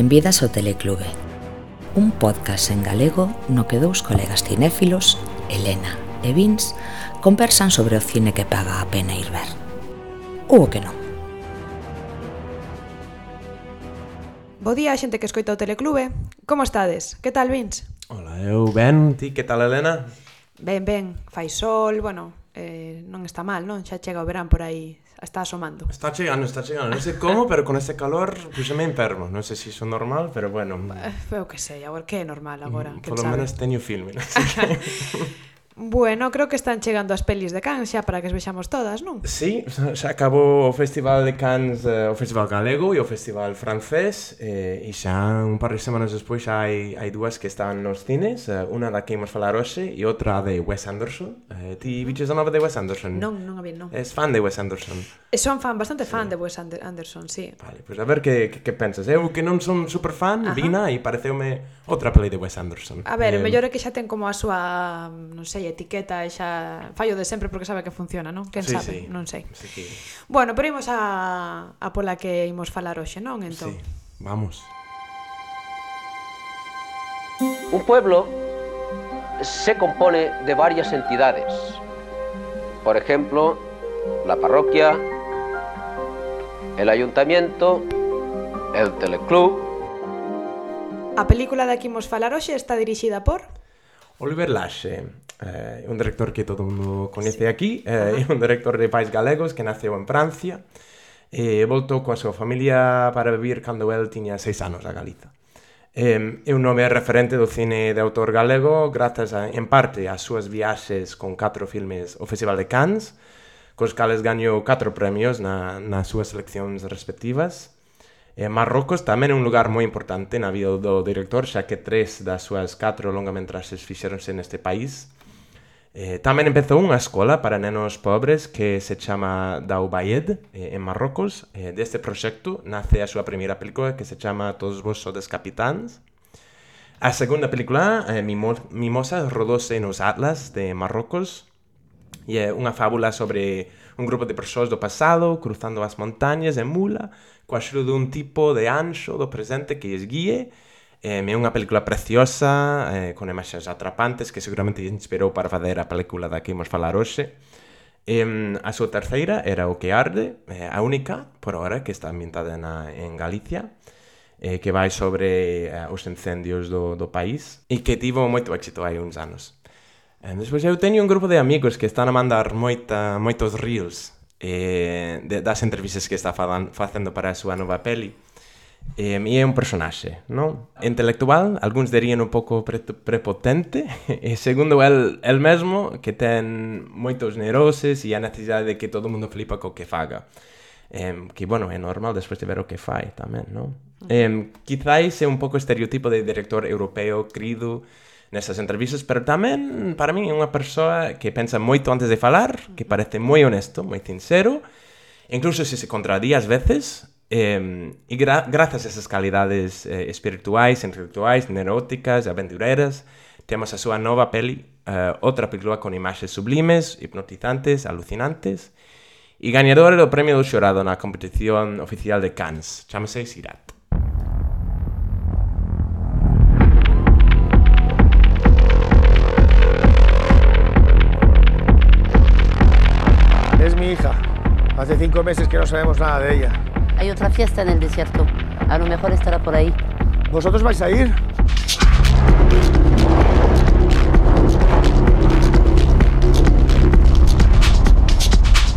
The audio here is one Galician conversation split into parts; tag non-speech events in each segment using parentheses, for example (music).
Benvidas ao Teleclube Un podcast en galego no que dous colegas cinéfilos, Elena e Vince conversan sobre o cine que paga a pena ir ver Ou o que non Bo día xente que escoita o Teleclube Como estades? Que tal, Vince? Ola, eu ben, ti que tal, Elena? Ben, ben, fai sol, bueno, eh, non está mal, non? Xa chega o verán por aí está asomando. Está llegando, está llegando. No sé cómo, pero con este calor pues me enfermo. No sé si eso es normal, pero bueno. Eh, veo que sé, a ver qué es normal ahora. Mm, por lo sabe? menos teño filme. (laughs) Bueno, creo que están chegando as pelis de Cannes xa para que as vexamos todas, non? Sí, (laughs) xa acabou o Festival de Cannes, eh, o Festival Galego e o Festival Francés eh, e xa un par de semanas despois xa hai, hai dúas que están nos cines eh, unha da que imos falar hoxe e outra de Wes Anderson eh, Ti biches a nova de Wes Anderson? Non, non a vi, non Es fan de Wes Anderson e Son fan, bastante fan sí. de Wes Ander Anderson, sí Vale, pois pues a ver que, que, que pensas Eu que non son super fan, Ajá. vina e pareceume outra peli de Wes Anderson A ver, eh, mellor é que xa ten como a súa, non sei, etiqueta e xa fallo de sempre porque sabe que funciona, non? Quen Sí, sabe? sí. Non sei. Así que, Bueno, pero imos a, a pola que imos falar hoxe, non? Entón. sí, vamos. Un pueblo se compone de varias entidades. Por ejemplo, la parroquia, el ayuntamiento, el teleclub, A película da que imos falar hoxe está dirixida por Oliver Laxe, eh, un director que todo o mundo coñece sí. aquí, eh, uh (laughs) -huh. un director de pais galegos que naceu en Francia e eh, voltou coa súa familia para vivir cando el tiña seis anos a Galiza. Eh, é un nome referente do cine de autor galego grazas a, en parte ás súas viaxes con catro filmes ao Festival de Cannes, cos cales gañou catro premios na, nas súas seleccións respectivas. E Marrocos tamén é un lugar moi importante na vida do director, xa que tres das súas catro longametraxes fixéronse neste país. Eh, tamén empezou unha escola para nenos pobres que se chama Daubayed, eh, en Marrocos. Eh, deste proxecto nace a súa primeira película que se chama Todos vos sodes capitáns. A segunda película, eh, Mimo Mimosa, rodose nos Atlas de Marrocos. E é unha fábula sobre un grupo de persoas do pasado cruzando as montañas en mula coa axuda dun tipo de anxo do presente que lles guíe Eh, é unha película preciosa, eh, con imaxes atrapantes, que seguramente inspirou para fazer a película da que imos falar hoxe. Eh, a súa terceira era O que arde, eh, a única, por ahora, que está ambientada na, en Galicia, eh, que vai sobre eh, os incendios do, do país, e que tivo moito éxito hai uns anos. Eh, despois eu teño un grupo de amigos que están a mandar moita, moitos reels eh, de, das entrevistas que está falan, facendo para a súa nova peli, Eh, e é un personaxe, non? Intelectual, algúns dirían un pouco pre prepotente, e segundo el, el mesmo, que ten moitos neuroses e a necesidade de que todo mundo flipa co que faga. Eh, que, bueno, é normal despois de ver o que fai tamén, non? Eh, quizáis é un pouco estereotipo de director europeo crido nesas entrevistas, pero tamén, para mí, é unha persoa que pensa moito antes de falar, que parece moi honesto, moi sincero, incluso se se contradía ás veces, eh, e gra grazas a esas calidades eh, espirituais, intelectuais, neuróticas, aventureras, temos a súa nova peli, eh, outra película con imaxes sublimes, hipnotizantes, alucinantes, e gañadora do premio do xorado na competición oficial de Cannes, chamase Sirat. Es mi hija. Hace cinco meses que no sabemos nada de ella. Hay otra fiesta en el desierto. A lo mejor estará por ahí. ¿Vosotros vais a ir?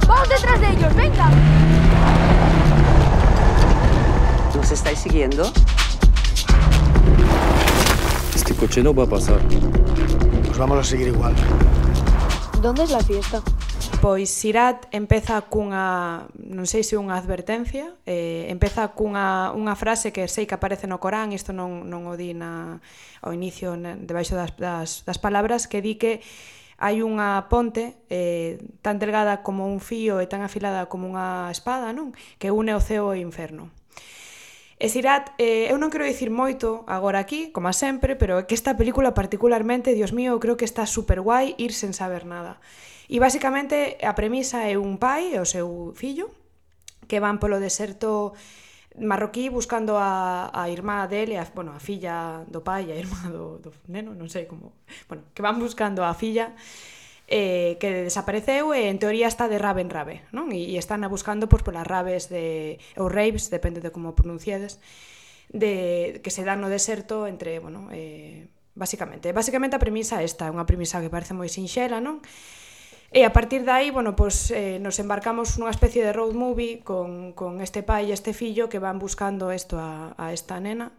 ¡Vamos detrás de ellos! ¡Venga! ¿Nos estáis siguiendo? Este coche no va a pasar. Pues vamos a seguir igual. ¿Dónde es la fiesta? Pois Sirat empeza cunha, non sei se unha advertencia, eh, empeza cunha unha frase que sei que aparece no Corán, isto non, non o di na, ao inicio debaixo das, das, das palabras, que di que hai unha ponte eh, tan delgada como un fío e tan afilada como unha espada, non? Que une o ceo e o inferno. E Sirat, eh, eu non quero dicir moito agora aquí, como a sempre, pero é que esta película particularmente, dios mío, eu creo que está super guai ir sen saber nada. E basicamente a premisa é un pai e o seu fillo que van polo deserto marroquí buscando a, a irmá dele, a, bueno, a filla do pai e a irmá do, do neno, non sei como... Bueno, que van buscando a filla eh, que desapareceu e en teoría está de rave en rave, non? E, e están a buscando pois, polas raves de, ou raves, depende de como pronunciades, de, que se dan no deserto entre, bueno, eh, basicamente. Basicamente a premisa esta, é unha premisa que parece moi sinxela, non? E a partir dai, bueno, pois, eh, nos embarcamos nunha especie de road movie con, con este pai e este fillo que van buscando isto a, a esta nena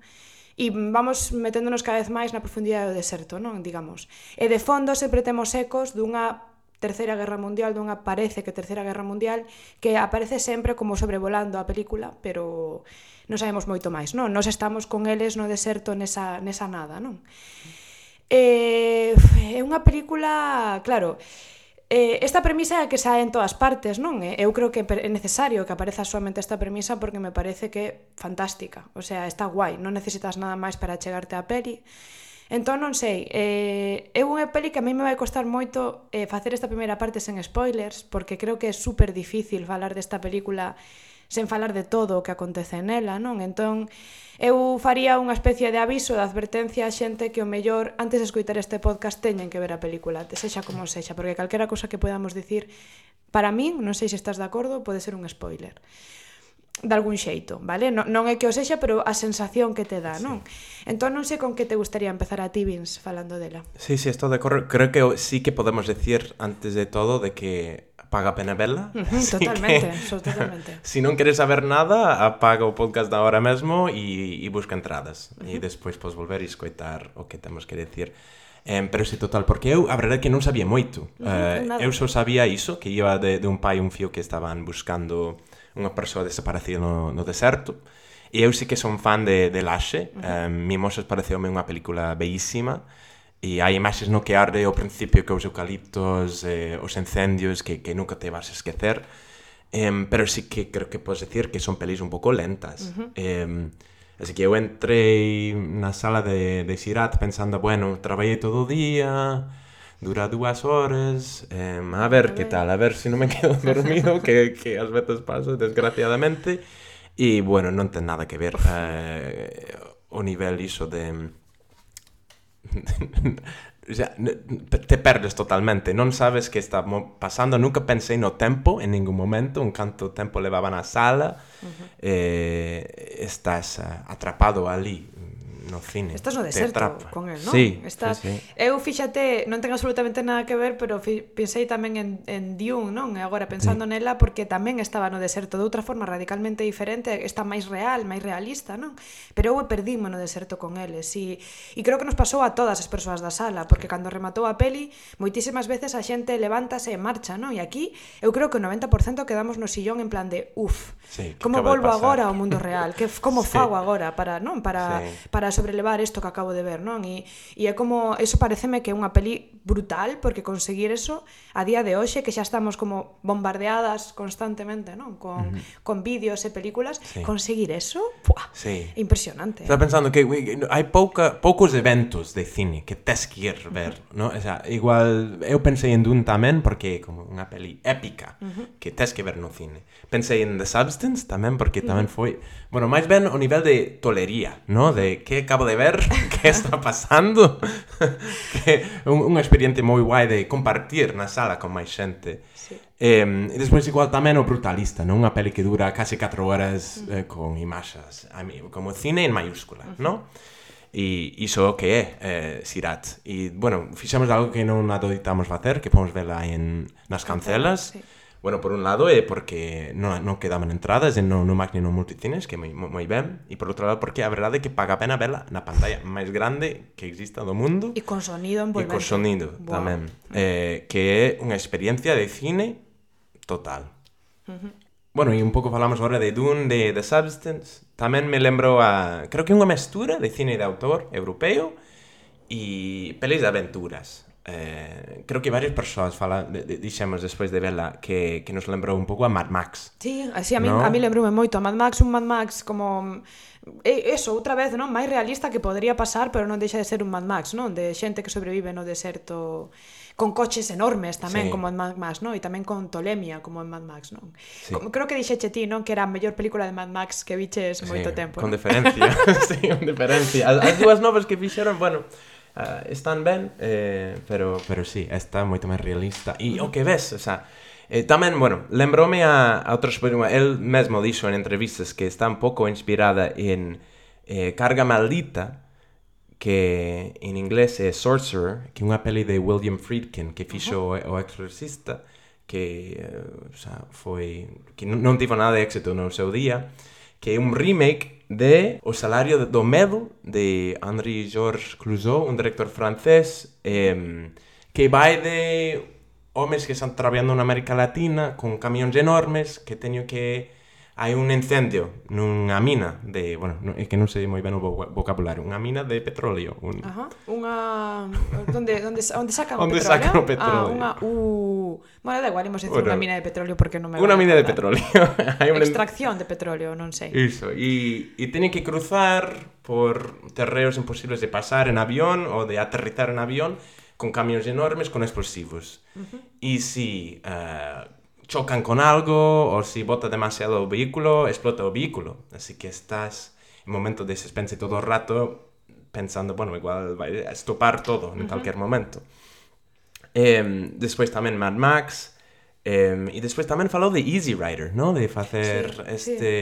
e vamos meténdonos cada vez máis na profundidade do deserto, non, digamos. E de fondo sempre temos ecos dunha Terceira Guerra Mundial, dunha parece que Terceira Guerra Mundial, que aparece sempre como sobrevolando a película, pero non sabemos moito máis, non? Nos estamos con eles no deserto nesa, nesa nada, non? Eh, é unha película, claro, Eh, esta premisa é que sae en todas partes, non? Eh? Eu creo que é necesario que apareza somente esta premisa porque me parece que é fantástica. O sea, está guai, non necesitas nada máis para chegarte á peli. Entón, non sei, eh, é unha peli que a mí me vai costar moito eh, facer esta primeira parte sen spoilers, porque creo que é super difícil falar desta película sen falar de todo o que acontece nela, non? Entón, eu faría unha especie de aviso, de advertencia a xente que o mellor antes de escoitar este podcast teñen que ver a película, sexa como sexa, porque calquera cosa que podamos dicir para min, non sei se estás de acordo, pode ser un spoiler de algún xeito, vale? Non, non é que o sexa, pero a sensación que te dá, non? Sí. Entón non sei con que te gustaría empezar a ti, Vince, falando dela. Sí, sí, estou de acordo. Creo que sí que podemos decir antes de todo de que paga a pena vela. Uh -huh, totalmente, que, totalmente. (laughs) Si non queres saber nada, apaga o podcast da hora mesmo e, e busca entradas. Uh -huh. E despois podes volver e escoitar o que temos que decir. Um, pero se total, porque eu, a verdade é que non sabía moito. Uh, uh eu só sabía iso, que iba de, de un pai un fío que estaban buscando unha persoa desaparecida no, no deserto. E eu sí que son fan de, de Laxe. Uh -huh. um, Mimosas pareceume unha película bellísima e hai imaxes no que arde ao principio que os eucaliptos, eh, os incendios que, que nunca te vas a esquecer. eh, pero sí que creo que podes decir que son pelis un pouco lentas. Uh -huh. eh, así que eu entrei na sala de, de Sirat pensando, bueno, traballei todo o día, dura dúas horas, eh, a ver que tal, a ver se si non me (laughs) quedo dormido, que, que ás veces paso, desgraciadamente. E, bueno, non ten nada que ver eh, o nivel iso de (laughs) ya, te perdes totalmente, non sabes que está pasando, nunca pensei no tempo en ningún momento, un canto tempo levaban a sala, uh -huh. eh, estás ah, atrapado ali, no cine. Estás no deserto con el, non? Sí, Estás... sí, sí. Eu fíxate, non ten absolutamente nada que ver, pero fi... pensei tamén en, en Dune, non? E agora pensando sí. nela porque tamén estaba no deserto de outra forma radicalmente diferente, está máis real, máis realista, non? Pero eu perdíme no deserto con eles e, e creo que nos pasou a todas as persoas da sala, porque cando rematou a peli, moitísimas veces a xente levántase e marcha, non? E aquí eu creo que o 90% quedamos no sillón en plan de, uf, sí, como volvo agora ao mundo real? Que como (laughs) sí. fago agora para, non? Para sí. para sobrelevar isto que acabo de ver, non? E, e é como, eso pareceme que é unha peli brutal, porque conseguir eso a día de hoxe, que xa estamos como bombardeadas constantemente, non? Con, uh -huh. con vídeos e películas, sí. conseguir eso, ¡pua! Sí. impresionante. Estaba pensando que hai pouca, poucos eventos de cine que tes que ir ver, uh -huh. non? O sea, igual, eu pensei en Dune tamén, porque é como unha peli épica, uh -huh. que tes que ver no cine. Pensei en The Substance tamén, porque tamén foi... Bueno, máis ben o nivel de tolería, non? De que acabo de ver, (laughs) que está pasando? (laughs) que un, un moi guai de compartir na sala con máis xente. Sí. Eh, e despois igual tamén o Brutalista, non? Unha peli que dura case 4 horas mm. eh, con imaxas, a mí, como cine en maiúscula, uh -huh. non? E iso que é eh, Sirat. E, bueno, fixemos algo que non adoitamos facer, que podemos verla en, nas cancelas, sí Bueno, por un lado é porque non, non quedaban entradas en no, no Magni no Multicines, que moi, moi ben, e por outro lado porque a verdade é que paga pena verla na pantalla máis grande que exista do mundo. E con sonido envolvente. E con sonido wow. tamén. Mm. Eh, que é unha experiencia de cine total. Uh -huh. Bueno, e un pouco falamos agora de Dune, de The Substance. Tamén me lembro a... Creo que unha mestura de cine de autor europeo e pelis de aventuras. Eh, creo que varias persoas falan, de, de, dixemos despois de vela que, que nos lembrou un pouco a Mad Max. Sí, así a mí, no? a mí lembroume moito a Mad Max, un Mad Max como mm, eh, eso, outra vez, non? Máis realista que podría pasar, pero non deixa de ser un Mad Max, non? De xente que sobrevive no deserto con coches enormes tamén, sí. como en Mad Max, non? E tamén con tolemia, como en Mad Max, non? Sí. Como, creo que dixeche ti, non? Que era a mellor película de Mad Max que viches moito sí, tempo. con ¿no? diferencia, (laughs) sí, con diferencia. As, as dúas novas que fixeron, bueno, uh, están ben, eh, pero, pero sí, esta é moito máis realista. E o que ves, o sea, eh, tamén, bueno, lembrome a, a outros películas, el mesmo dixo en entrevistas que está un pouco inspirada en eh, Carga Maldita, que en inglés é Sorcerer, que é unha peli de William Friedkin que fixo uh -huh. o, o Exorcista, que uh, o sea, foi que non, non tivo nada de éxito no seu día, que é un remake de O Salario do Medo de Henri Georges Clouzot, un director francés eh, que vai de homes que están traballando na América Latina con camións enormes que teño que hai un incendio nunha mina de, bueno, non, é que non sei moi ben o vocabulario, unha mina de petróleo, un Ajá, unha onde onde onde sacan o petróleo? Onde sacan o petróleo? Ah, unha u Bueno, da igual, imos decir bueno, unha mina de petróleo porque non me Unha mina de petróleo. (laughs) hai unha extracción de petróleo, non sei. Iso, e e teñen que cruzar por terreos imposibles de pasar en avión ou de aterrizar en avión con camións enormes con explosivos. Uh -huh. E si uh, chocan con algo ou si bota demasiado o vehículo, explota o vehículo. Así que estás en momento de suspense todo o rato pensando, bueno, igual vai a estopar todo en uh -huh. calquer momento. Eh, despois tamén Mad Max, eh, e despois tamén falou de Easy Rider, no? De facer Sí, este,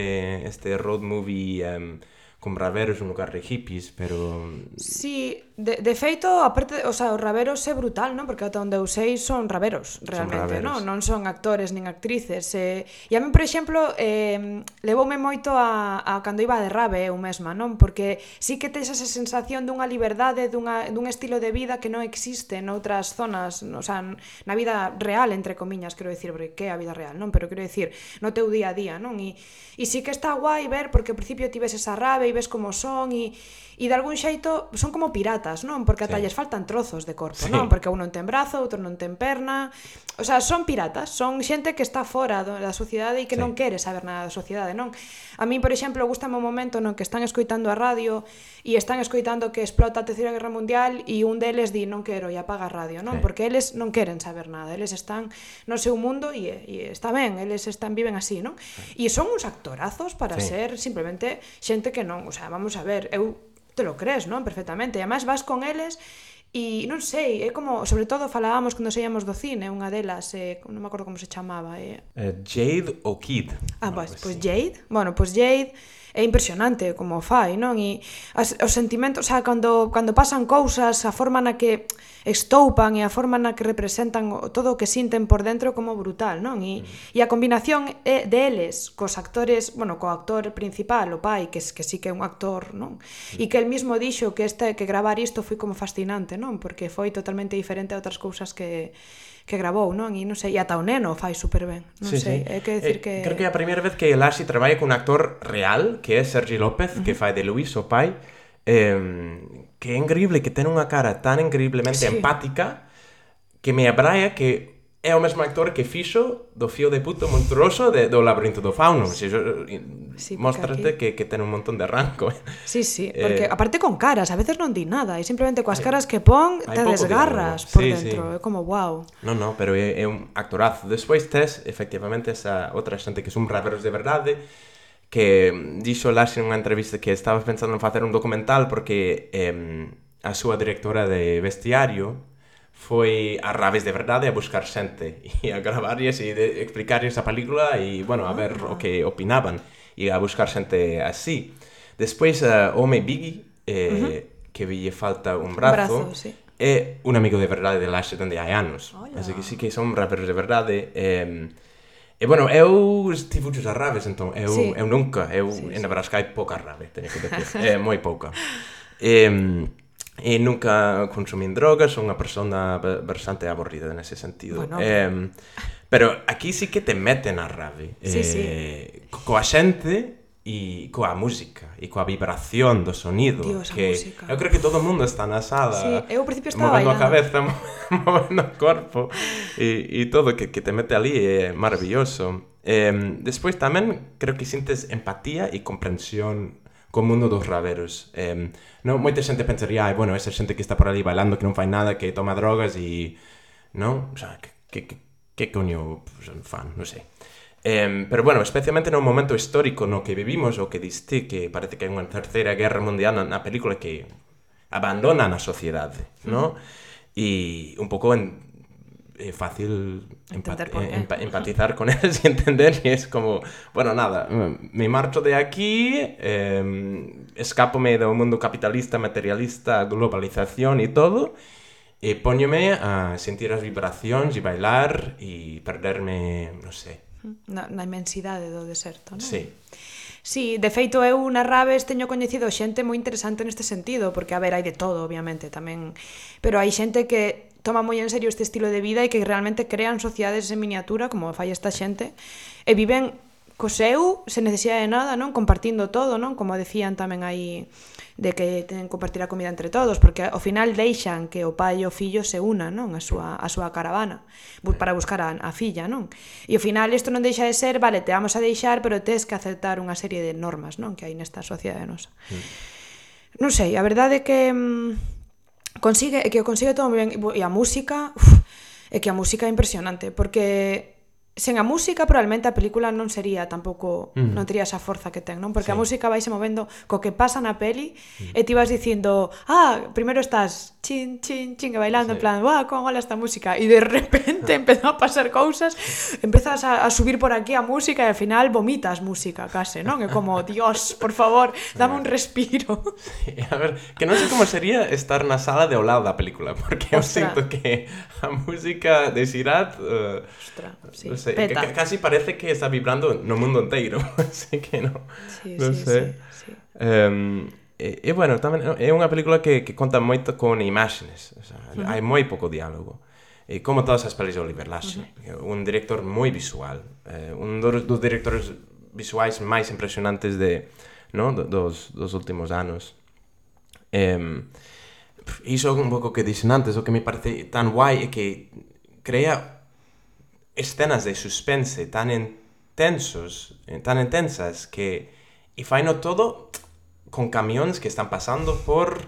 este road movie um, con raveros no lugar de hippies, pero... Sí, de, de feito, aparte, o sea, os raveros é brutal, non? Porque ata onde eu sei son raveros, realmente, son non? Non son actores nin actrices. E, e a mí, por exemplo, eh, levoume moito a, a cando iba de rave eu mesma, non? Porque sí que tens esa sensación dunha liberdade, dunha, dun estilo de vida que non existe en outras zonas, o sea, na vida real, entre comiñas, quero dicir, porque que é a vida real, non? Pero quero dicir, no teu día a día, non? E, e sí que está guai ver, porque ao principio tives esa rave e ves como son e, e de algún xeito son como piratas, non? Porque ata sí. lles faltan trozos de corpo, sí. non? Porque un non ten brazo, outro non ten perna. O sea, son piratas, son xente que está fora da sociedade e que sí. non quere saber nada da sociedade, non? A min, por exemplo, gustame o momento non que están escoitando a radio e están escoitando que explota a Terceira Guerra Mundial e un deles di non quero e apaga a radio, non? Sí. Porque eles non queren saber nada, eles están no seu mundo e, e está ben, eles están viven así, non? Sí. E son uns actorazos para sí. ser simplemente xente que non o sea, vamos a ver, eu te lo crees, non? Perfectamente. E además vas con eles e non sei, é como, sobre todo falábamos cando saíamos do cine, unha delas, eh, non me acordo como se chamaba, eh. eh Jade ou Kid? Ah, pois, pues, pois pues Jade. Bueno, pois pues Jade é impresionante como fai, non? E as, os sentimentos, xa, cando, cando pasan cousas, a forma na que estoupan e a forma na que representan todo o que sinten por dentro como brutal, non? E, mm. e a combinación é deles cos actores, bueno, co actor principal, o pai, que, que sí que é un actor, non? E que el mismo dixo que este que gravar isto foi como fascinante, non? Porque foi totalmente diferente a outras cousas que que grabou, non? E non sei, e ata o neno o fai super ben. Non sí, sei, sí. é que decir eh, que Creo que é a primeira vez que Elasi traballa con un actor real, que é Sergi López, uh -huh. que fai de Luis o pai, eh, que é increíble, que ten unha cara tan increíblemente sí. empática que me abraia que é o mesmo actor que fixo do fío de puto monstruoso de, do labirinto do fauno. Si, eh, sí, Mostrate aquí... que, que ten un montón de ranco. Eh. Sí, sí, eh, porque eh... aparte con caras, a veces non di nada, e simplemente coas caras que pon te desgarras por sí, dentro, sí. é como wow. No, no, pero é, é un actorazo. Despois tes, efectivamente, esa outra xente que son raperos de verdade, que mm, dixo Lash nunha entrevista que estaba pensando en facer un documental porque eh, a súa directora de vestiario foi a Raves de Verdade a buscar xente (laughs) e a gravarlles e de explicarlles a película e, bueno, a ver ah. o que opinaban e a buscar xente así. Despois, uh, Home Biggie, eh, uh -huh. que ville falta un brazo, un brazo sí. é un amigo de verdade de Lash dende hai anos. Hola. Así que sí que son raperos de verdade. Eh, E, bueno, eu tive muchos raves, entón. Eu, sí. eu nunca, eu sí, en Nebraska hai pouca rave, teño que decir. (laughs) é moi pouca. (laughs) Eh, E nunca consumín drogas, son unha persona bastante aburrida nese sentido. Bueno, eh, pero aquí sí que te meten a rave. Sí, eh, sí. Coa xente e coa música e coa vibración do sonido Dios, que música. eu creo que todo o mundo está na sala sí, eu ao principio estaba movendo bailando. a cabeza (laughs) movendo o corpo e, e todo que, que te mete ali é maravilloso eh, despois tamén creo que sintes empatía e comprensión co mundo dos raveros. Eh, non, moita xente pensaría, ai, bueno, esa xente que está por ali bailando, que non fai nada, que toma drogas e... Non? O sea, que, que, que, que coño pues, fan, non sei. Eh, pero bueno, especialmente nun momento histórico no que vivimos, o que diste que parece que hai unha terceira guerra mundial na, na película que abandonan a sociedade, mm. non? E un pouco en, eh, fácil empat eh, empa empatizar con eles (laughs) e entender e es como, bueno, nada, mm, me marcho de aquí, eh, escápome do mundo capitalista, materialista, globalización e todo, e póñome a sentir as vibracións e bailar e perderme, non sei. Na, na inmensidade do deserto, non? Sí. Sí, de feito eu na Rabes teño coñecido xente moi interesante neste sentido, porque a ver, hai de todo, obviamente, tamén, pero hai xente que toma moi en serio este estilo de vida e que realmente crean sociedades en miniatura, como fai esta xente, e viven co seu, sen necesidade de nada, non? Compartindo todo, non? Como decían tamén aí de que ten que compartir a comida entre todos, porque ao final deixan que o pai e o fillo se unan, non? A súa, a súa caravana para buscar a, a filla, non? E ao final isto non deixa de ser, vale, te vamos a deixar, pero tes que aceptar unha serie de normas, non? Que hai nesta sociedade nosa. Mm. Non sei, a verdade é que... Mm, consigue, é que o consigue todo moi ben e a música, uf, é que a música é impresionante, porque sen a música probablemente a película non sería tampouco, mm. non tería esa forza que ten, non? Porque sí. a música vaise movendo co que pasa na peli mm. e ti vas dicindo, ah, primeiro estás chin, chin, chin, e bailando sí. en plan, guau, con mola esta música e de (laughs) repente (laughs) empezou a pasar cousas empezas a, a subir por aquí a música e ao final vomitas música case, non? É como, (laughs) dios, por favor dame un respiro sí, A ver, que non sei como sería estar na sala de ao lado da película, porque Ostra. eu sinto que a música de Sirat eh, uh, Ostra, sí, no sé, peta. Que, casi parece que está vibrando no mundo inteiro así que non, sí, non sí, sei sí, sí. Um, E, e bueno, tamén é unha película que, que conta moito con imaxes, o sea, uh hai moi pouco diálogo. E como todas as pelis de Oliver Lash, uh -huh. un director moi visual, eh, un dos, dos directores visuais máis impresionantes de, no? dos, dos últimos anos. Eh, iso un pouco que dixen antes, o que me parece tan guai é que crea escenas de suspense tan intensos, tan intensas que e faino todo con camiones que están pasando por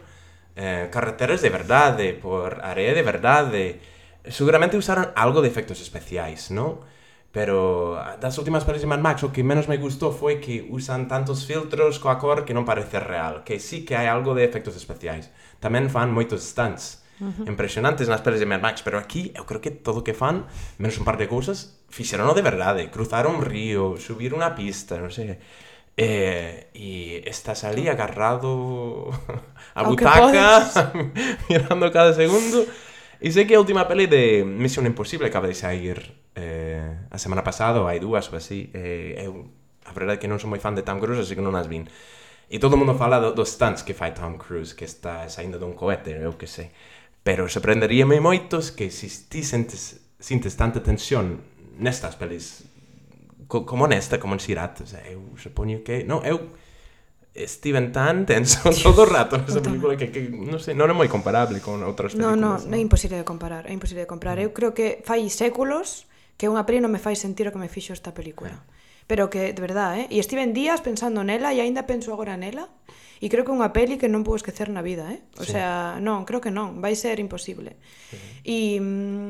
eh, carreteras de verdad, de, por área de verdad. De, seguramente usaron algo de efectos especiales, ¿no? Pero ah, las últimas películas de Mad Max, lo que menos me gustó fue que usan tantos filtros coacor que no parece real, que sí que hay algo de efectos especiales. También fan muchos stunts uh -huh. impresionantes nas pelis de Mad Max, pero aquí eu creo que todo que fan, menos un par de cousas, fixeron de verdade, cruzar un río, subir unha pista, non sei. Sé. Eh, e, e estás ali agarrado (laughs) a butaca (laughs) mirando cada segundo. E sei que a última peli de Misión Imposible acaba de sair eh, a semana pasada ou hai dúas ou así. Eh, eu, a verdade é que non sou moi fan de Tom Cruise así que non as vin e todo o mundo fala do, dos stunts que fai Tom Cruise que está saindo dun cohete, eu que sei pero sorprenderíame moitos que se ti sentes, sintes tanta tensión nestas pelis co, como nesta, como en sea, eu supoño que... Non, eu estiven tan tenso (laughs) todo o rato nesa película que, que non sei, non é moi comparable con outras películas. Non, non, é imposible de comparar, é imposible de comparar. Mm. Eu creo que fai séculos que unha peli non me fai sentir o que me fixo esta película. Yeah. Pero que, de verdad, eh? E estiven días pensando nela e aínda penso agora nela. E creo que é unha peli que non vou esquecer na vida, eh? O sí. sea, non, creo que non, vai ser imposible. E mm,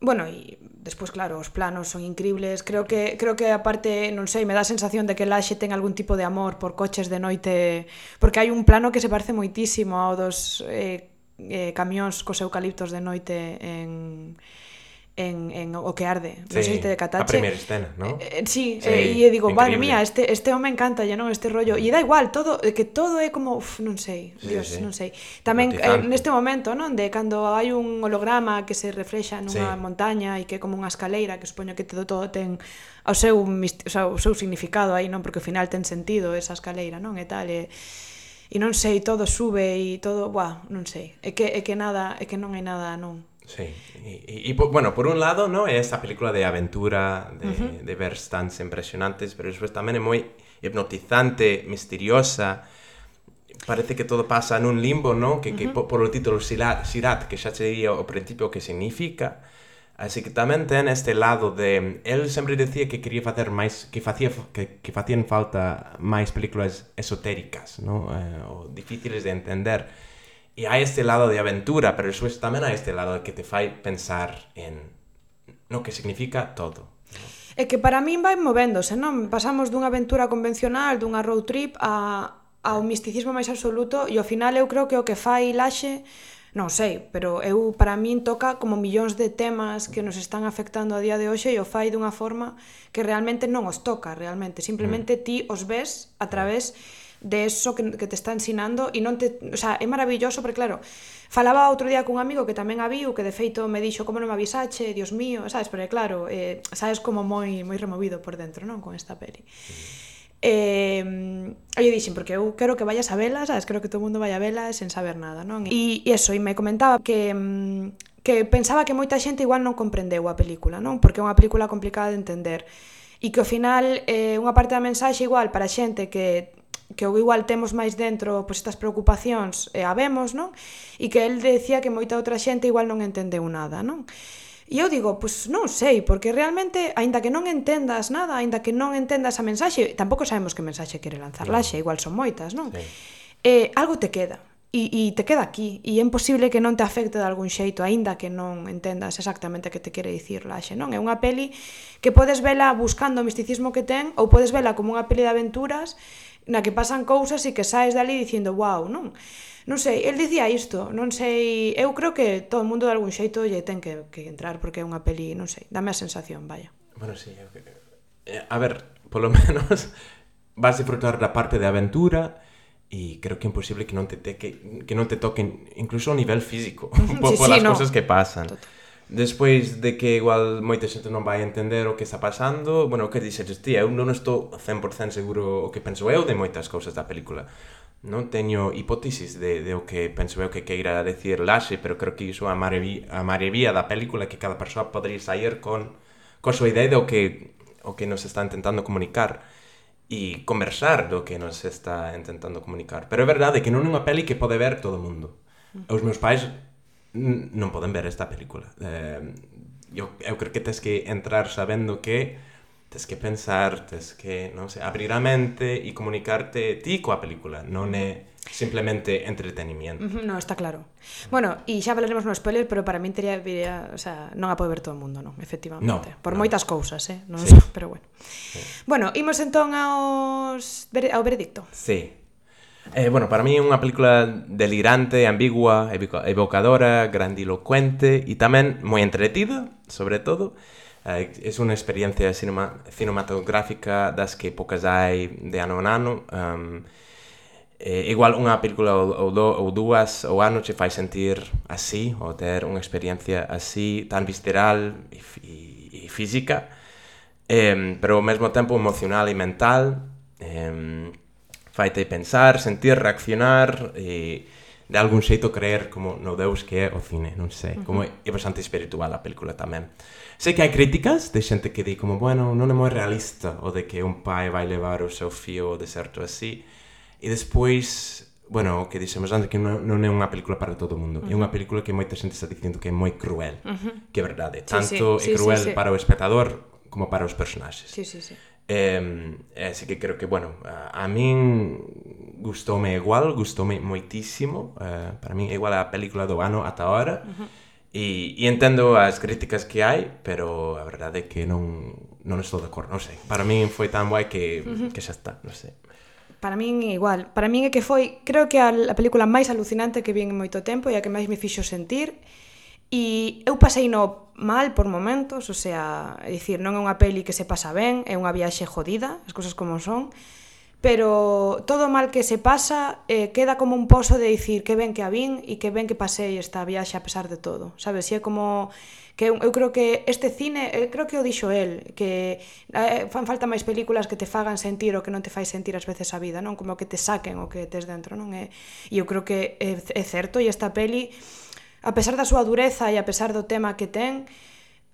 Bueno, e despois claro, os planos son incribles. Creo que creo que aparte, non sei, me dá a sensación de que Laxe ten algún tipo de amor por coches de noite, porque hai un plano que se parece moitísimo ao dos eh, eh camións cos eucaliptos de noite en en, en o que arde. Sí, non sei se te decatache. A primeira escena, non? Eh, eh, sí, sí eh, e digo, vale, mía, este, este home encanta, yo, non, este rollo. E da igual, todo, eh, que todo é como, uf, non sei, sí, Dios, sí. non sei. Tamén eh, neste momento, non, de cando hai un holograma que se reflexa nunha sí. montaña e que é como unha escaleira, que supoño que todo, todo ten o seu, o seu, o seu significado aí, non? Porque ao final ten sentido esa escaleira, non? E tal, e e non sei, todo sube e todo, buah, non sei. É que é que nada, é que non hai nada, non Sí, y, y, y, bueno, por un lado, ¿no? Esta película de aventura, de, uh -huh. de ver stunts impresionantes, pero después también es muy hipnotizante, misteriosa. Parece que todo pasa en un limbo, ¿no? Que, uh -huh. que por, por, el título Sirat, Sirat, que ya sería ao principio que significa. Así que también ten este lado de... Él siempre decía que quería hacer más... Que, facía, que, que hacían falta más películas esotéricas, ¿no? Eh, o difíciles de entender E hai este lado de aventura, pero despois tamén hai este lado que te fai pensar en no que significa todo. É que para min vai movéndose, non? Pasamos dunha aventura convencional, dunha road trip a ao misticismo máis absoluto e ao final eu creo que o que fai Laxe non sei, pero eu para min toca como millóns de temas que nos están afectando a día de hoxe e o fai dunha forma que realmente non os toca, realmente, simplemente mm. ti os ves a través de eso que, que te está ensinando e non te, o sea, é maravilloso porque claro, falaba outro día cun amigo que tamén a viu, que de feito me dixo como non me avisache, dios mío, sabes, pero claro, eh, sabes como moi moi removido por dentro, non, con esta peli. Eh, eu dixen, porque eu quero que vayas a velas, sabes, quero que todo mundo vaya a velas sen saber nada, non? E, e eso, e me comentaba que que pensaba que moita xente igual non comprendeu a película, non? Porque é unha película complicada de entender e que ao final eh, unha parte da mensaxe igual para xente que que ou igual temos máis dentro pois estas preocupacións e habemos, non? E que el decía que moita outra xente igual non entendeu nada, non? E eu digo, pois non sei, porque realmente, aínda que non entendas nada, aínda que non entendas a mensaxe, tampouco sabemos que mensaxe quere lanzar Laxe, igual son moitas, non? Sí. Eh, algo te queda, e, e te queda aquí, e é imposible que non te afecte de algún xeito, aínda que non entendas exactamente que te quere dicir Laxe, non? É unha peli que podes vela buscando o misticismo que ten, ou podes vela como unha peli de aventuras, na que pasan cousas e que saes dali dicindo wow, non? Non sei, el dicía isto, non sei, eu creo que todo o mundo de algún xeito lle ten que, que entrar porque é unha peli, non sei, dame a sensación, vaya. Bueno, sí, eu, eh, a ver, polo (laughs) menos vas disfrutar da parte de aventura e creo que é imposible que non te, te que, que non te toquen incluso a nivel físico (laughs) sí, por, sí, as no. cosas que pasan. Total despois de que igual moita xente non vai entender o que está pasando, bueno, o que dixeres ti, eu non estou 100% seguro o que penso eu de moitas cousas da película. Non teño hipótesis de, de o que penso eu que queira decir Lashe, pero creo que iso é a maravilla, a maravilla da película que cada persoa podría sair con coa súa idea do que o que nos está intentando comunicar e conversar do que nos está intentando comunicar. Pero é verdade que non é unha peli que pode ver todo o mundo. Mm. Os meus pais non poden ver esta película. Eh, eu, eu creo que tens que entrar sabendo que tens que pensar, tens que, non sei, abrir a mente e comunicarte ti coa película, non é simplemente entretenimiento. No, está claro. Bueno, e xa falaremos no spoiler, pero para min teria, diría, o sea, non a pode ver todo o mundo, non, efectivamente. No, Por no. moitas cousas, eh? Non sí. Pero bueno. Sí. Bueno, imos entón aos, ao veredicto. Sí. Eh, bueno, para mí é unha película delirante, ambigua, evocadora, grandilocuente e tamén moi entretida, sobre todo. Eh, é unha experiencia cinema, cinematográfica das que poucas hai de ano en ano. Um, eh, igual unha película ou, ou, do, ou dúas ou ano che fai sentir así, ou ter unha experiencia así, tan visceral e, e, e física, eh, pero ao mesmo tempo emocional e mental. Eh, faite pensar, sentir, reaccionar e de algún xeito creer como no Deus que é o cine, non sei, uh -huh. como é bastante espiritual a película tamén. Sei que hai críticas de xente que di como, bueno, non é moi realista o de que un pai vai levar o seu fío ao deserto así, e despois, bueno, o que dixemos antes que non, non é unha película para todo o mundo, uh -huh. é unha película que moita xente está dicindo que é moi cruel, uh -huh. que é verdade, tanto sí, sí, é cruel sí, sí, sí. para o espectador como para os personaxes. Sí, sí, sí. Eh, así que creo que, bueno, a, a min gustoume igual, gustoume moitísimo. Eh, para min é igual a película do ano ata ahora. Uh -huh. E, e entendo as críticas que hai, pero a verdade é que non, non estou de acordo, non sei. Para min foi tan guai que, uh -huh. que xa está, non sei. Para min igual. Para min é que foi, creo que a, a película máis alucinante que vi en moito tempo e a que máis me fixo sentir. E E eu pasei no mal por momentos, o sea, é dicir, non é unha peli que se pasa ben, é unha viaxe jodida, as cousas como son, pero todo mal que se pasa eh, queda como un pozo de dicir que ben que a vin e que ben que pasei esta viaxe a pesar de todo, sabes? Si é como que eu, eu creo que este cine, eu creo que o dixo el, que eh, fan falta máis películas que te fagan sentir o que non te fai sentir ás veces a vida, non? Como que te saquen o que tes dentro, non? E, e eu creo que é, é certo e esta peli a pesar da súa dureza e a pesar do tema que ten,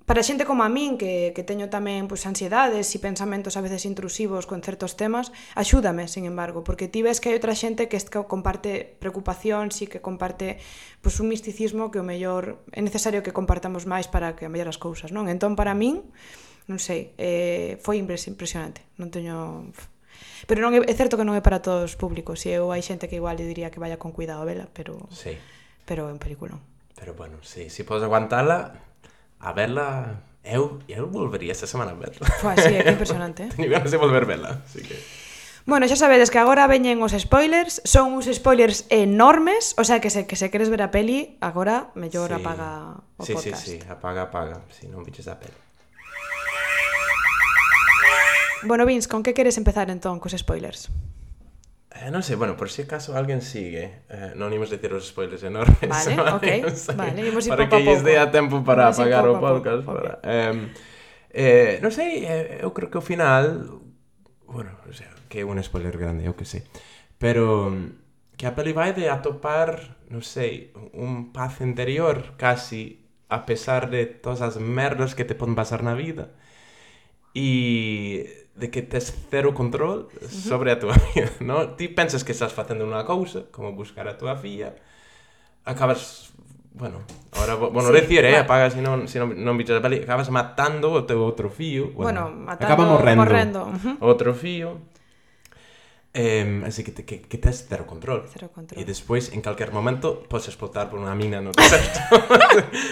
para xente como a min, que, que teño tamén pois, ansiedades e pensamentos a veces intrusivos con certos temas, axúdame, sin embargo, porque ti ves que hai outra xente que, que comparte preocupacións e que comparte pois, un misticismo que o mellor é necesario que compartamos máis para que mellor as cousas, non? Entón, para min, non sei, eh, foi impresionante. Non teño... Pero non é, é certo que non é para todos os públicos, e eu hai xente que igual diría que vaya con cuidado a vela, pero... Sí. Pero é un peliculón. Pero bueno, sí, si podes aguantarla, a verla... Eu, eu volvería esta semana a verla. Fua, sí, é (laughs) impresionante. Eh? Tenía ganas de volver verla, así que... Bueno, xa sabedes que agora veñen os spoilers, son uns spoilers enormes, o sea que se que se queres ver a peli, agora mellor sí. apaga o sí, podcast. Sí, sí, sí, apaga, apaga, si non viches a peli. Bueno, Vince, con que queres empezar entón cos spoilers? Eh, no sé, bueno, por si acaso alguén sigue, eh, non imos dicir os spoilers enormes. Vale, (laughs) vale ok, no sé, vale, imos ir Para que lles dea tempo para imos apagar o podcast. Pouco, para, eh, eh, non sei, eh, eu creo que ao final... Bueno, o sea, que é un spoiler grande, eu que sei. Pero mm, que a peli vai de atopar, non sei, un paz interior casi a pesar de todas as merdas que te pon pasar na vida. E de que tes cero control sobre a túa (laughs) vida, no? Ti pensas que estás facendo unha cousa, como buscar a túa filla, acabas bueno, ahora bueno, sí, decir, eh, bueno. apaga se non se non, non bichas a peli, acabas matando o teu outro fío, bueno, bueno matando, acaba morrendo. morrendo. Outro fío Eh, así que, te, que, que tes cero control. Cero control. E despois, en calquer momento, podes explotar por unha mina no (laughs) deserto.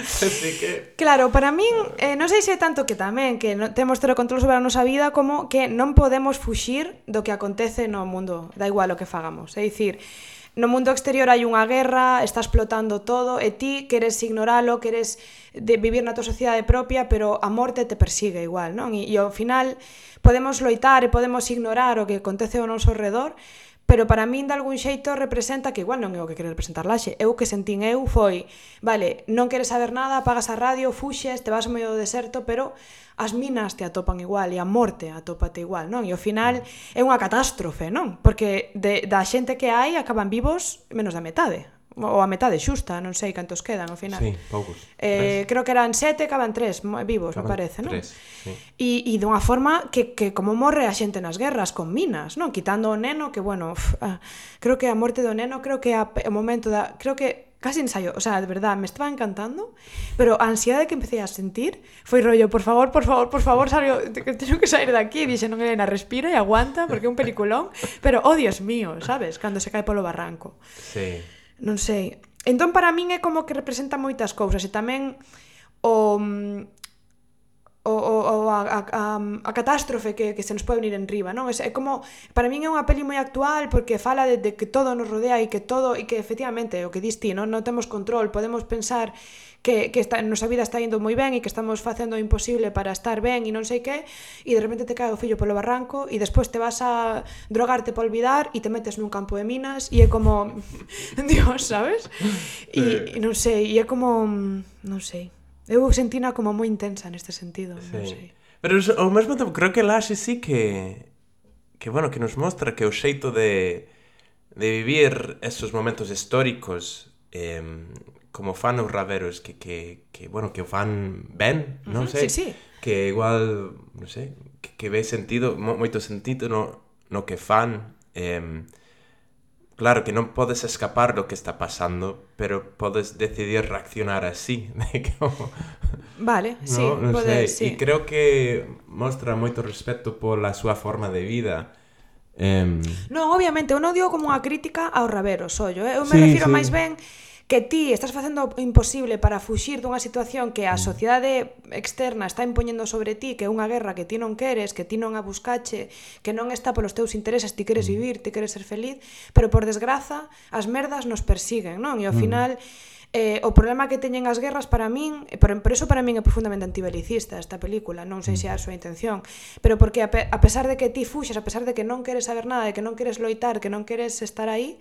así que... Claro, para min, eh, non sei se tanto que tamén, que no, temos cero control sobre a nosa vida, como que non podemos fuxir do que acontece no mundo. Da igual o que fagamos. É dicir, no mundo exterior hai unha guerra, está explotando todo, e ti queres ignoralo, queres de vivir na tua sociedade propia, pero a morte te persigue igual, non? E, e ao final podemos loitar e podemos ignorar o que acontece ao noso redor, pero para min de algún xeito representa que igual non é o que quere representar Laxe. Eu que sentín eu foi, vale, non queres saber nada, apagas a radio, fuxes, te vas ao medio do deserto, pero as minas te atopan igual e a morte atópate igual, non? E ao final é unha catástrofe, non? Porque de, da xente que hai acaban vivos menos da metade ou a metade xusta, non sei cantos quedan ao final. Sí, poucos. Eh, creo que eran sete, caban tres vivos, caban me parece, non? Tres, sí. E, e dunha forma que, que como morre a xente nas guerras, con minas, non? Quitando o neno, que, bueno, uf, ah, creo que a morte do neno, creo que a, o momento da... Creo que casi ensayo, o sea, de verdad, me estaba encantando, pero a ansiedade que empecé a sentir foi rollo, por favor, por favor, por favor, salgo, que teño que sair daqui, dixe, non, Elena, respira e aguanta, porque é un peliculón, pero, oh, Dios mío, sabes, cando se cae polo barranco. Sí non sei. Entón para min é como que representa moitas cousas e tamén o o, o, o a, a, a catástrofe que, que se nos pode unir en riba, non? É, é como, para min é unha peli moi actual porque fala de, de que todo nos rodea e que todo, e que efectivamente, o que dis ti, non, non temos control, podemos pensar que, que está, nosa vida está indo moi ben e que estamos facendo o imposible para estar ben e non sei que, e de repente te cae o fillo polo barranco e despois te vas a drogarte para olvidar e te metes nun campo de minas e é como (laughs) Dios, sabes? E, eh. e non sei, e é como non sei. Eu sentina como moi intensa neste sentido, sí. non sei. Pero ao mesmo tempo creo que Laxe sí que que bueno, que nos mostra que o xeito de de vivir esos momentos históricos eh, como fan os raveros que, que, que bueno, que o fan ben, non sei, sí, sí. que igual, non sei, que, que ve sentido, mo, moito sentido no, no que fan, eh, claro que non podes escapar do que está pasando, pero podes decidir reaccionar así, (laughs) de como... Vale, no, sí, no podes, sí. E creo que mostra moito respecto pola súa forma de vida, Em, Non, obviamente, eu non digo como unha crítica ao Ravero, sollo. Eh? Eu me sí, refiro sí. máis ben que ti estás facendo o imposible para fuxir dunha situación que a mm. sociedade externa está impoñendo sobre ti, que é unha guerra que ti non queres, que ti non a buscache, que non está polos teus intereses, ti queres mm. vivir, ti queres ser feliz, pero por desgraza as merdas nos persiguen, non? E ao mm. final mm Eh, o problema que teñen as guerras para min, eh, por, por eso para min é profundamente antibelicista esta película, non sei se é a súa intención, pero porque a, pe, a pesar de que ti fuxes, a pesar de que non queres saber nada, de que non queres loitar, que non queres estar aí,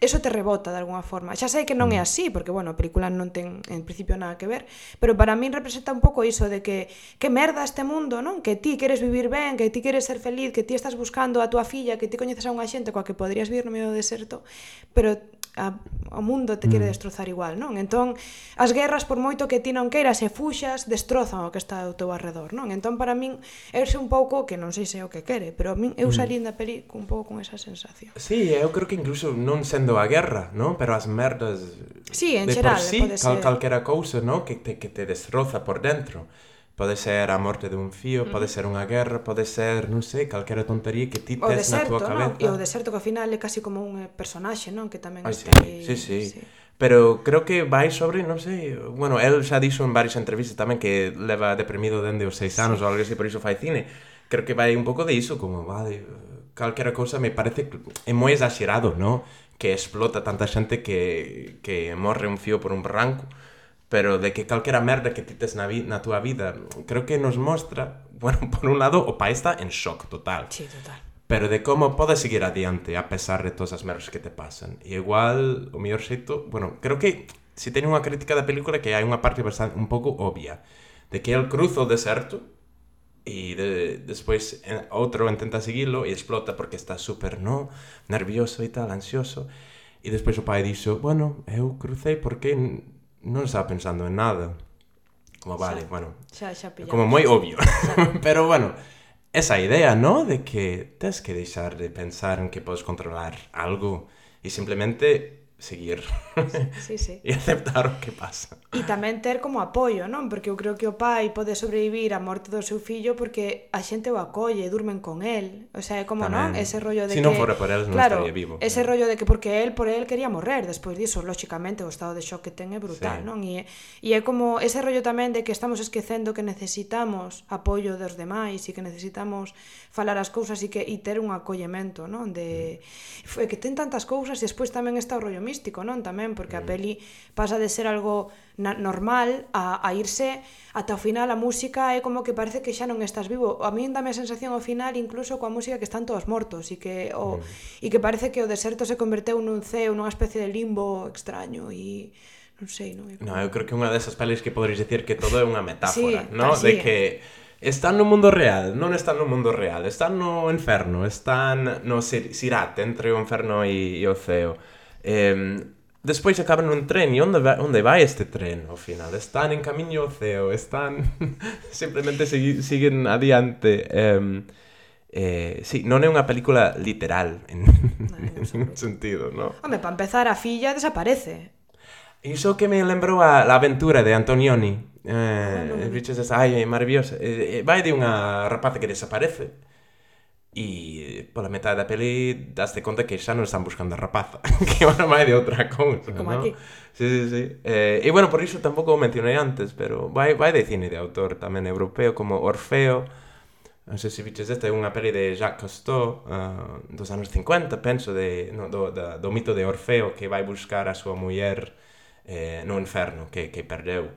eso te rebota de alguna forma. Xa sei que non é mm. así, porque bueno, a película non ten en principio nada que ver, pero para min representa un pouco iso de que que merda este mundo, non? Que ti queres vivir ben, que ti queres ser feliz, que ti estás buscando a tua filla, que ti coñeces a unha xente coa que poderías vivir no medio do deserto, pero a, o mundo te quere mm. destrozar igual, non? Entón, as guerras, por moito que ti non queiras e fuxas, destrozan o que está ao teu arredor, non? Entón, para min, erse un pouco, que non sei se é o que quere, pero a min, eu mm. salín da peli un pouco con esa sensación. Sí, eu creo que incluso non sendo a guerra, non? Pero as merdas... Sí, en de xeral, por sí, cal, ser... calquera cousa, non? Que te, que te destroza por dentro. Pode ser a morte dun fío, mm. pode ser unha guerra, pode ser, non sei, calquera tontería que ti tes deserto, na tua cabeza. Non? E o deserto que ao final é casi como un eh, personaxe, non? Que tamén ah, está sí, aí... Sí, sí, sí. Pero creo que vai sobre, non sei, bueno, el xa dixo en varias entrevistas tamén que leva deprimido dende os seis anos sí. ou algo así, por iso fai cine. Creo que vai un pouco de iso, como, vale, calquera cousa me parece é moi exagerado, non? Que explota tanta xente que, que morre un fío por un barranco. Mm pero de que calquera merda que tites na, vi na túa vida creo que nos mostra, (laughs) bueno, por un lado o país está en shock total. Sí, total. Pero de como podes seguir adiante a pesar de todas as merdas que te pasan. E igual, o mellor xeito bueno, creo que si teño unha crítica da película que hai unha parte bastante, un pouco obvia de que el cruza o deserto e de, despois outro intenta seguilo e explota porque está super no? nervioso e tal, ansioso e despois o pai dixo, bueno, eu crucei porque non estaba pensando en nada. Como vale, xa, bueno. Xa, xa pillamos. Como moi obvio. (laughs) Pero bueno, esa idea, ¿no? De que tens que deixar de pensar en que podes controlar algo e simplemente seguir sí, sí. (laughs) e aceptar o que pasa. E tamén ter como apoio, non? Porque eu creo que o pai pode sobrevivir a morte do seu fillo porque a xente o acolle, durmen con el. O sea, é como, tamén. non? Ese rollo de si que... Se non fora por el, non claro, estaría vivo. Ese claro. rollo de que porque el por el quería morrer. Despois diso, lóxicamente, o estado de shock que ten é brutal, sí. non? E, e é como ese rollo tamén de que estamos esquecendo que necesitamos apoio dos demais e que necesitamos falar as cousas e que e ter un acollemento, non? De mm. que ten tantas cousas e despois tamén está o rollo místico, non tamén, porque a mm. peli pasa de ser algo normal a, a irse ata o final a música é como que parece que xa non estás vivo. A min dame a sensación ao final incluso coa música que están todos mortos e que o mm. e que parece que o deserto se converteu nun ceo, nunha especie de limbo extraño e non sei, non é como... No, eu creo que unha desas pelis que poderes dicir que todo é unha metáfora, sí, non? De que están no mundo real, non están no mundo real, están no inferno, están no sirate entre o inferno e, e o ceo. Eh, despois acaban nun tren e onde vai, onde vai este tren ao final? Están en camiño ao ceo, están (laughs) simplemente segui, siguen adiante. Eh, eh, sí, non é unha película literal (laughs) en, Ay, en sentido, no? Home, para empezar a filla desaparece. Iso que me lembrou a a aventura de Antonioni. Eh, ah, no, no, no. bichos esa, ai, maravillosa. Eh, eh, vai de unha rapaza que desaparece E pola metade da peli daste conta que xa non están buscando a rapaza (laughs) Que van a máis de outra cousa, Como ¿no? aquí sí, sí, sí. Eh, E bueno, por iso tampouco o mencionei antes Pero vai, vai de cine de autor tamén europeo Como Orfeo Non sei se viches esta, é unha peli de Jacques Cousteau uh, Dos anos 50, penso de, no, do, da, do mito de Orfeo Que vai buscar a súa muller eh, no inferno que, que perdeu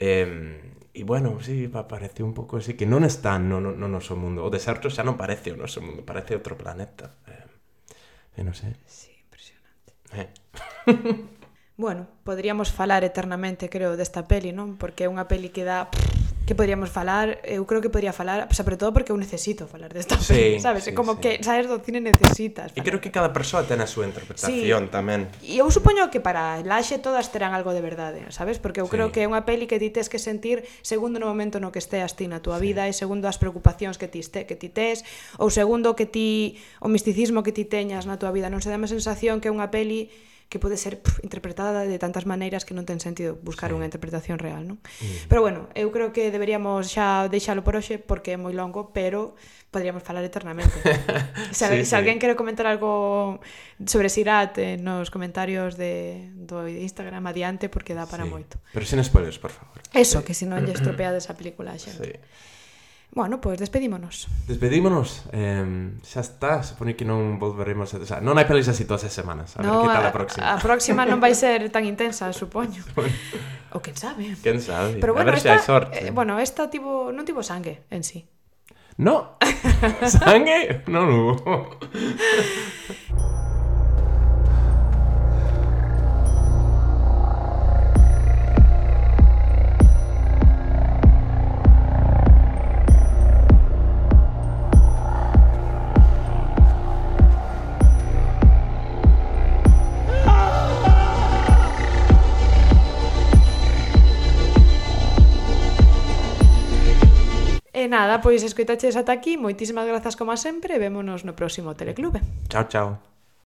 Eh, e bueno, sí, parece un pouco así, que non está no, no, no noso mundo. O deserto xa non parece o noso mundo, parece outro planeta. Eh, non sei. Sí, impresionante. Eh. (laughs) bueno, podríamos falar eternamente, creo, desta peli, non? Porque é unha peli que dá... Pff, que podríamos falar, eu creo que podría falar, sobre todo porque eu necesito falar desta sí, peli, sabes? Sí, como sí. que sabes do cine necesitas. Falar. E creo que cada persoa ten a súa interpretación sí. tamén. E eu supoño que para Laxe todas terán algo de verdade, sabes? Porque eu sí. creo que é unha peli que ti tes que sentir segundo no momento no que esteas ti na túa sí. vida e segundo as preocupacións que ti te, que ti tes ou segundo que ti o misticismo que ti teñas na túa vida, non se dá a sensación que é unha peli que pode ser pff, interpretada de tantas maneiras que non ten sentido buscar sí. unha interpretación real, non? Mm. Pero bueno, eu creo que deberíamos xa deixalo por hoxe porque é moi longo, pero podríamos falar eternamente. (laughs) se, sí, se sí. alguén quere comentar algo sobre Sirat eh, nos comentarios de, do Instagram adiante porque dá para sí. moito. Pero sin spoilers, por favor. Eso, que se non lle estropeades a película xa. Sí. Bueno, pois pues despedímonos. Despedímonos. Eh, xa está, supoño que non volveremos, a... o sea, non hai pelis así todas as semanas. A no, ver que tal a próxima. A, próxima non vai ser tan (laughs) intensa, supoño. Bueno. O quen sabe. Quen sabe. Pero bueno, a ver esta, se hai sorte. Eh, bueno, esta tivo, non tivo sangue en sí. No. (laughs) sangue non hubo. (laughs) E nada, pois escoitaches ata aquí, moitísimas grazas como sempre, e vémonos no próximo Teleclube. Chao, chao.